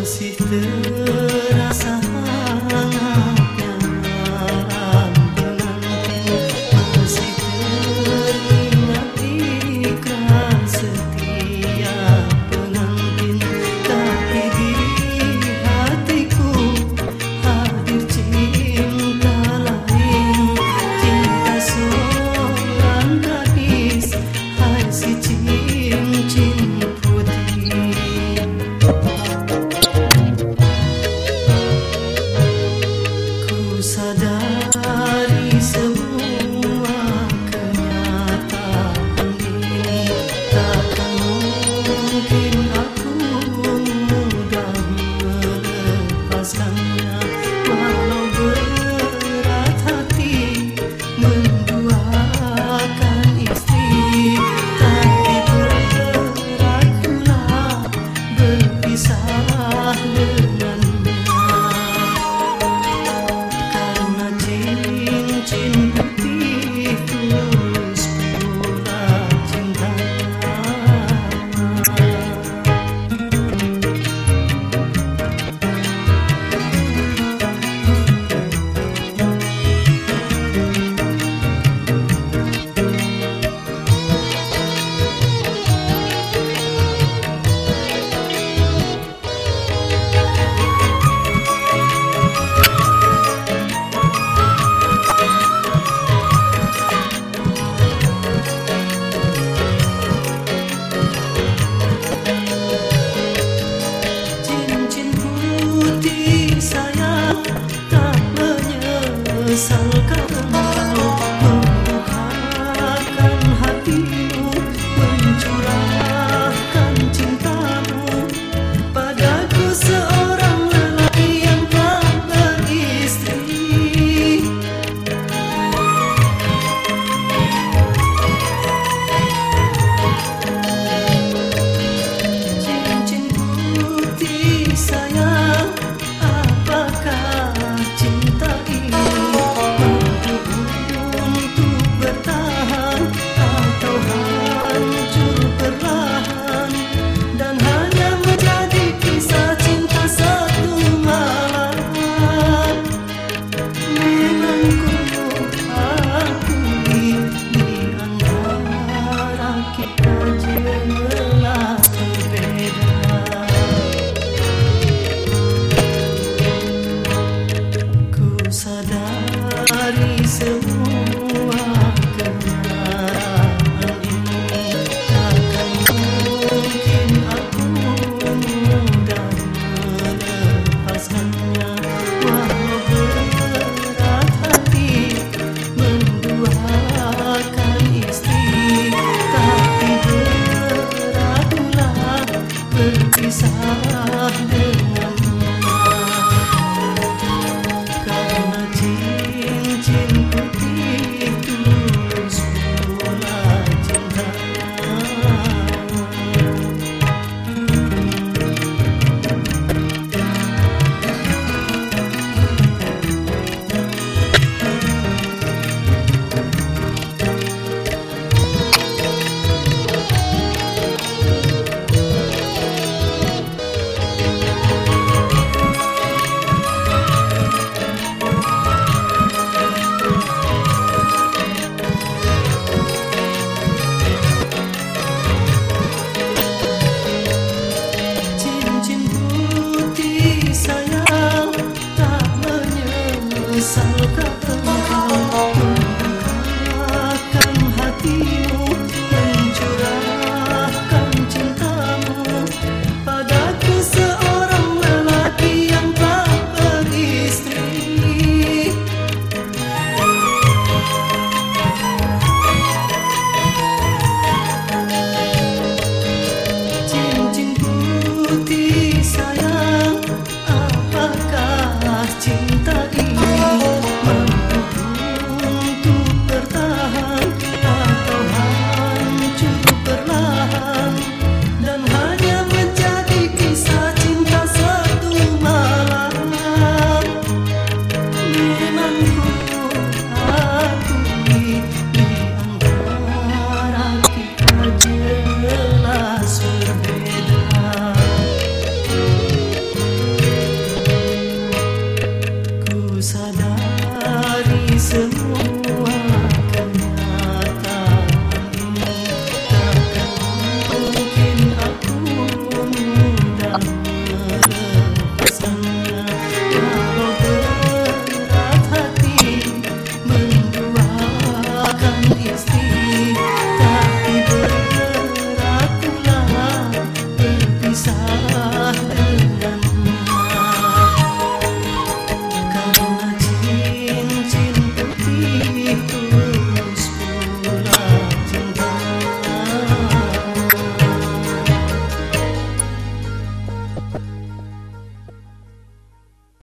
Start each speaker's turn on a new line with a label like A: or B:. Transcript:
A: insistir side